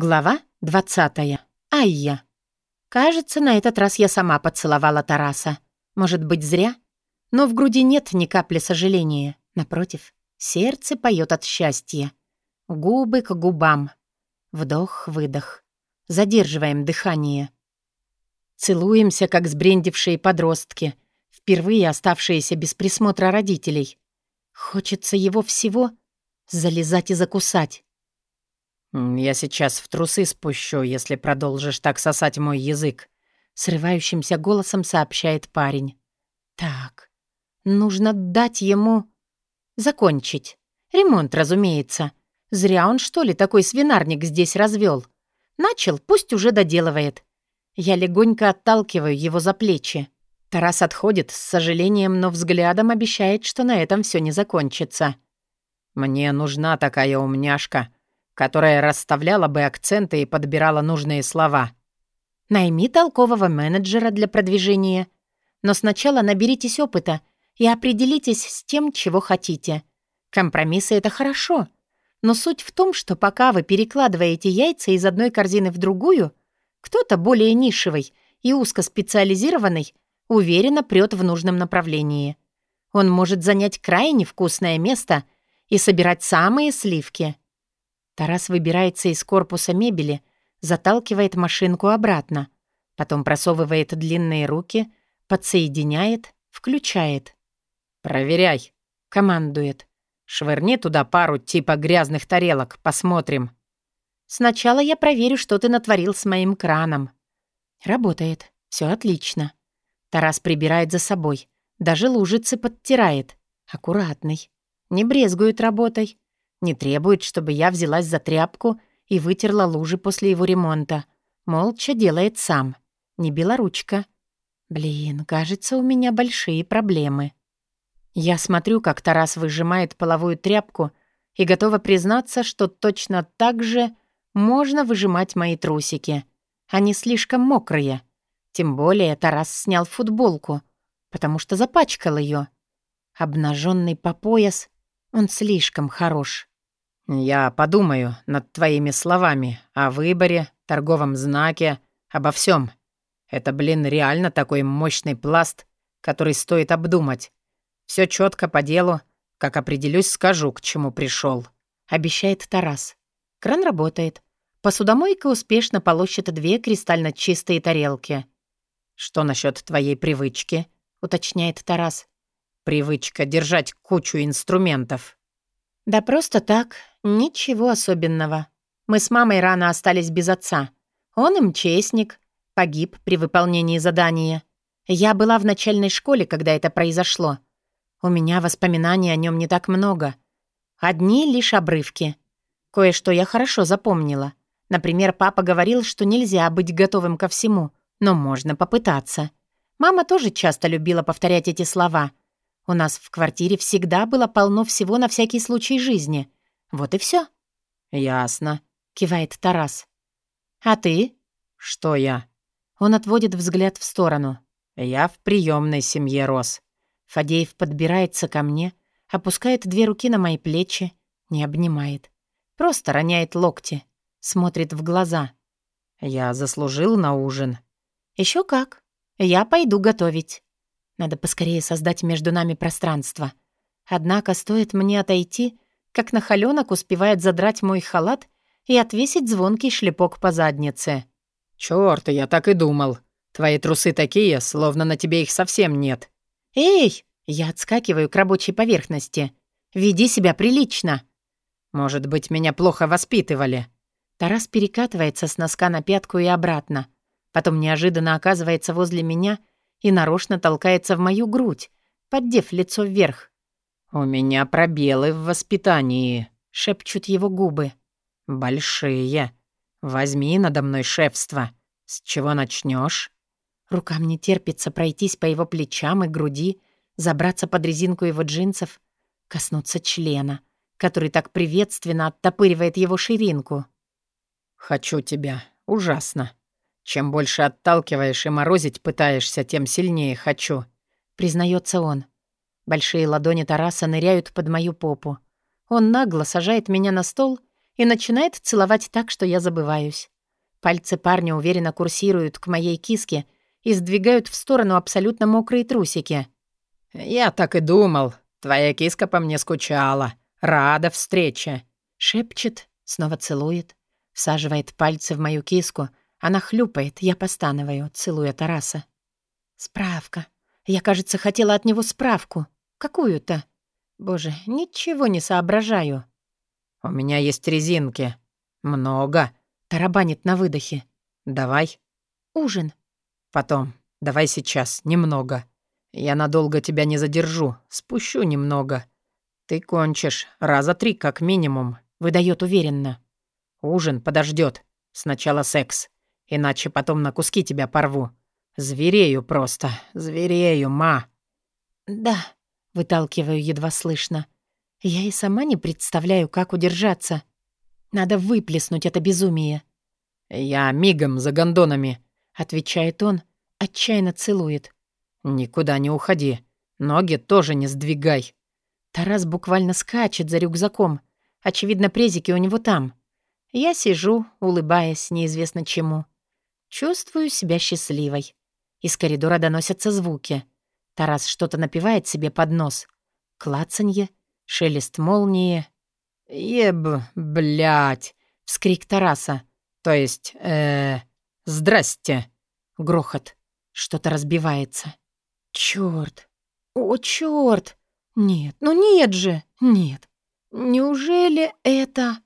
Глава 20. Айя. Кажется, на этот раз я сама поцеловала Тараса. Может быть, зря? Но в груди нет ни капли сожаления. Напротив, сердце поет от счастья. Губы к губам. Вдох-выдох. Задерживаем дыхание. Целуемся, как сбрендившие подростки, впервые оставшиеся без присмотра родителей. Хочется его всего залезать и закусать. «Я сейчас в трусы спущу, если продолжишь так сосать мой язык», — срывающимся голосом сообщает парень. «Так, нужно дать ему... закончить. Ремонт, разумеется. Зря он, что ли, такой свинарник здесь развел. Начал, пусть уже доделывает. Я легонько отталкиваю его за плечи. Тарас отходит с сожалением, но взглядом обещает, что на этом все не закончится. «Мне нужна такая умняшка», которая расставляла бы акценты и подбирала нужные слова. Найми толкового менеджера для продвижения. Но сначала наберитесь опыта и определитесь с тем, чего хотите. Компромиссы — это хорошо. Но суть в том, что пока вы перекладываете яйца из одной корзины в другую, кто-то более нишевый и узкоспециализированный уверенно прет в нужном направлении. Он может занять крайне вкусное место и собирать самые сливки — Тарас выбирается из корпуса мебели, заталкивает машинку обратно, потом просовывает длинные руки, подсоединяет, включает. «Проверяй», — командует. «Швырни туда пару типа грязных тарелок, посмотрим». «Сначала я проверю, что ты натворил с моим краном». Работает. Все отлично. Тарас прибирает за собой. Даже лужицы подтирает. Аккуратный. Не брезгует работой. Не требует, чтобы я взялась за тряпку и вытерла лужи после его ремонта. Молча делает сам. Не белоручка. Блин, кажется, у меня большие проблемы. Я смотрю, как Тарас выжимает половую тряпку и готова признаться, что точно так же можно выжимать мои трусики. Они слишком мокрые. Тем более Тарас снял футболку, потому что запачкал ее. Обнаженный по пояс, он слишком хорош. «Я подумаю над твоими словами о выборе, торговом знаке, обо всем. Это, блин, реально такой мощный пласт, который стоит обдумать. Все четко по делу. Как определюсь, скажу, к чему пришел. Обещает Тарас. Кран работает. Посудомойка успешно полощет две кристально чистые тарелки. «Что насчет твоей привычки?» — уточняет Тарас. «Привычка держать кучу инструментов». «Да просто так. Ничего особенного. Мы с мамой рано остались без отца. Он им честник. Погиб при выполнении задания. Я была в начальной школе, когда это произошло. У меня воспоминаний о нем не так много. Одни лишь обрывки. Кое-что я хорошо запомнила. Например, папа говорил, что нельзя быть готовым ко всему, но можно попытаться. Мама тоже часто любила повторять эти слова — у нас в квартире всегда было полно всего на всякий случай жизни. Вот и все. «Ясно», — кивает Тарас. «А ты?» «Что я?» Он отводит взгляд в сторону. «Я в приемной семье рос». Фадеев подбирается ко мне, опускает две руки на мои плечи, не обнимает. Просто роняет локти, смотрит в глаза. «Я заслужил на ужин?» Еще как. Я пойду готовить». Надо поскорее создать между нами пространство. Однако стоит мне отойти, как нахалёнок успевает задрать мой халат и отвесить звонкий шлепок по заднице. «Чёрт, я так и думал. Твои трусы такие, словно на тебе их совсем нет». «Эй!» Я отскакиваю к рабочей поверхности. «Веди себя прилично». «Может быть, меня плохо воспитывали». Тарас перекатывается с носка на пятку и обратно. Потом неожиданно оказывается возле меня и нарочно толкается в мою грудь, поддев лицо вверх. «У меня пробелы в воспитании», — шепчут его губы. «Большие. Возьми надо мной шефство. С чего начнешь? Рукам не терпится пройтись по его плечам и груди, забраться под резинку его джинсов, коснуться члена, который так приветственно оттопыривает его ширинку. «Хочу тебя. Ужасно», чем больше отталкиваешь и морозить пытаешься, тем сильнее хочу», — признается он. Большие ладони Тараса ныряют под мою попу. Он нагло сажает меня на стол и начинает целовать так, что я забываюсь. Пальцы парня уверенно курсируют к моей киске и сдвигают в сторону абсолютно мокрые трусики. «Я так и думал. Твоя киска по мне скучала. Рада встрече», — шепчет, снова целует, всаживает пальцы в мою киску. Она хлюпает, я постанываю, целуя Тараса. «Справка. Я, кажется, хотела от него справку. Какую-то. Боже, ничего не соображаю». «У меня есть резинки. Много», — тарабанит на выдохе. «Давай». «Ужин». «Потом. Давай сейчас. Немного. Я надолго тебя не задержу. Спущу немного. Ты кончишь. Раза три как минимум», — выдает уверенно. «Ужин подождет. Сначала секс. Иначе потом на куски тебя порву. Зверею просто. Зверею, ма». «Да», — выталкиваю едва слышно. «Я и сама не представляю, как удержаться. Надо выплеснуть это безумие». «Я мигом за гондонами», — отвечает он, отчаянно целует. «Никуда не уходи. Ноги тоже не сдвигай». Тарас буквально скачет за рюкзаком. Очевидно, презики у него там. Я сижу, улыбаясь неизвестно чему. Чувствую себя счастливой. Из коридора доносятся звуки. Тарас что-то напевает себе под нос. Клацанье, шелест молнии. «Еб, блядь!» — вскрик Тараса. «То есть, э, здрасте!» Грохот. Что-то разбивается. Чёрт! О, чёрт! Нет, ну нет же! Нет! Неужели это...